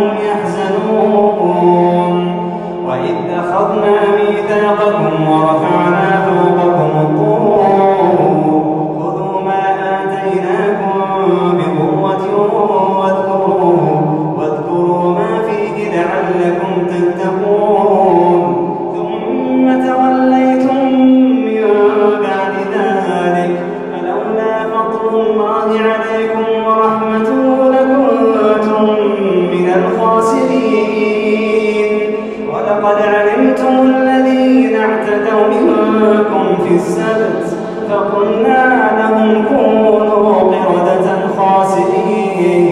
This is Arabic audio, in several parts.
يحزنون. وإذ أخذنا ميثاقكم وقلنا لهم كونوا قردة خاسئين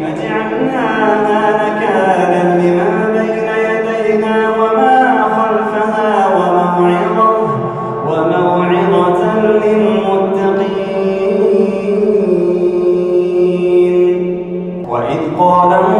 فجعلناها نكالا لما بين يديها وما خلفها وموعظة, للمتقين. وإذ قال موسى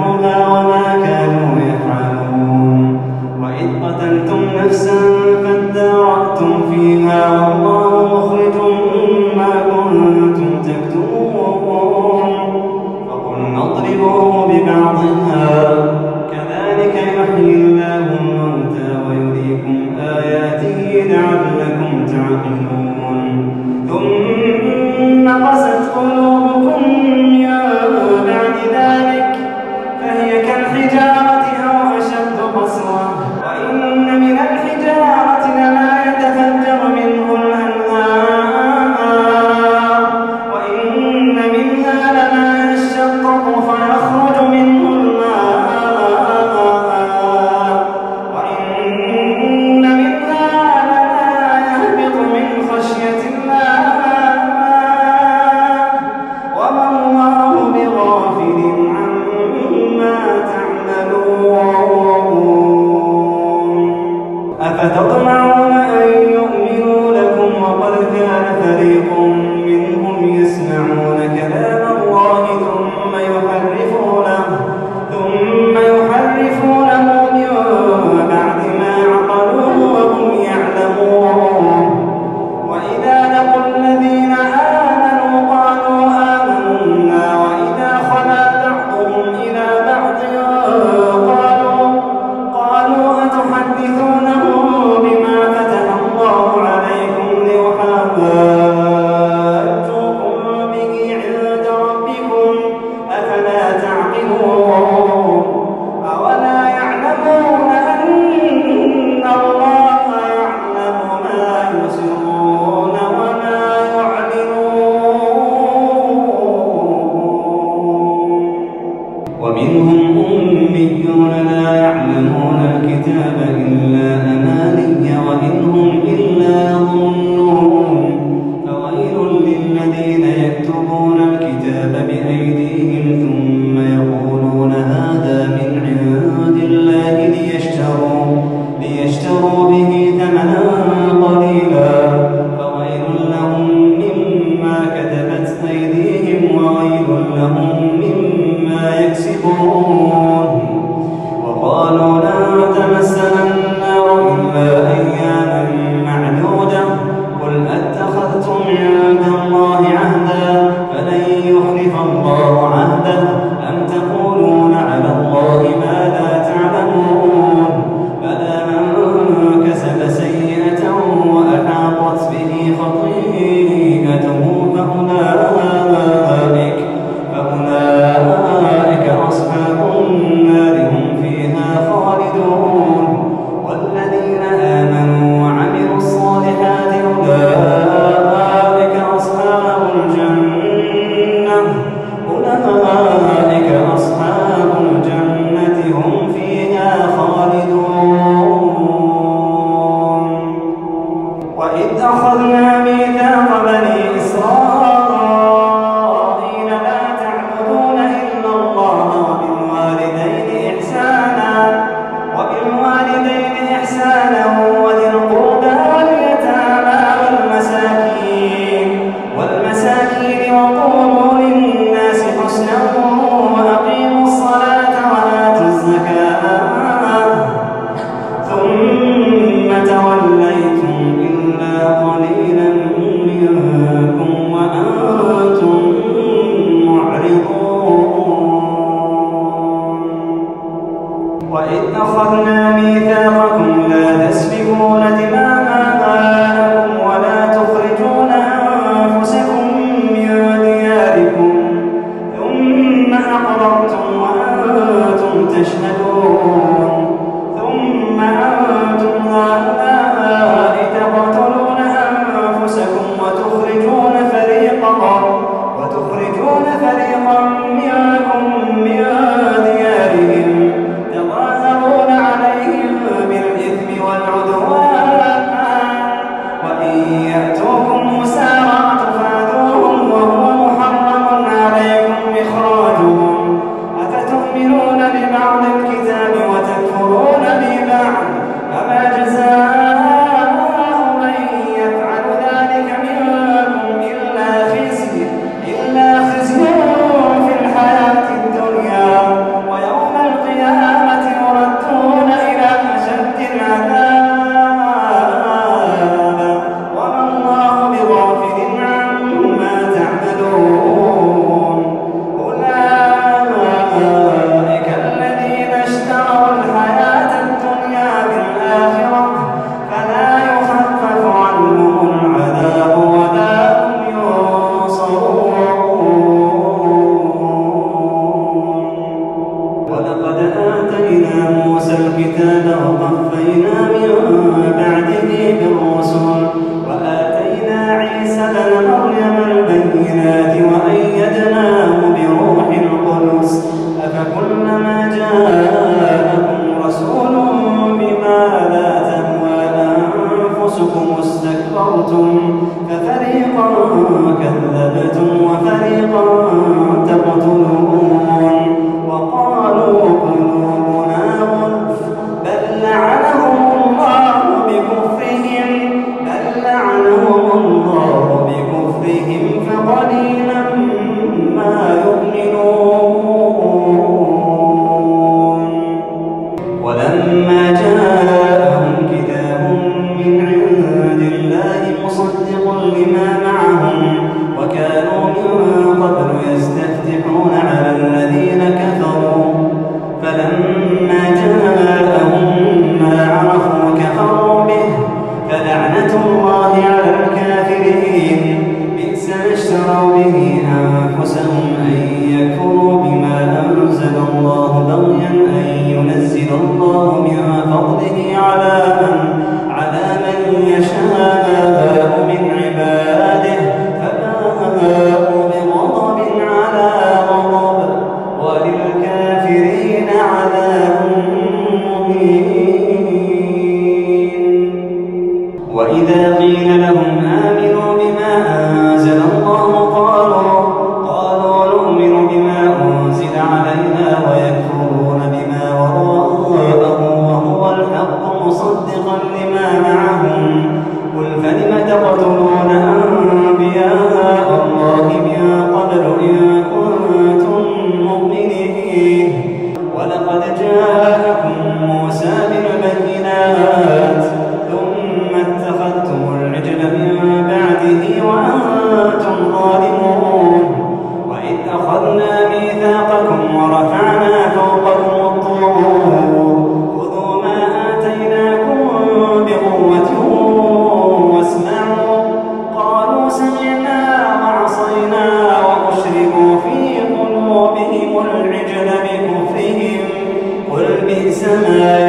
السماء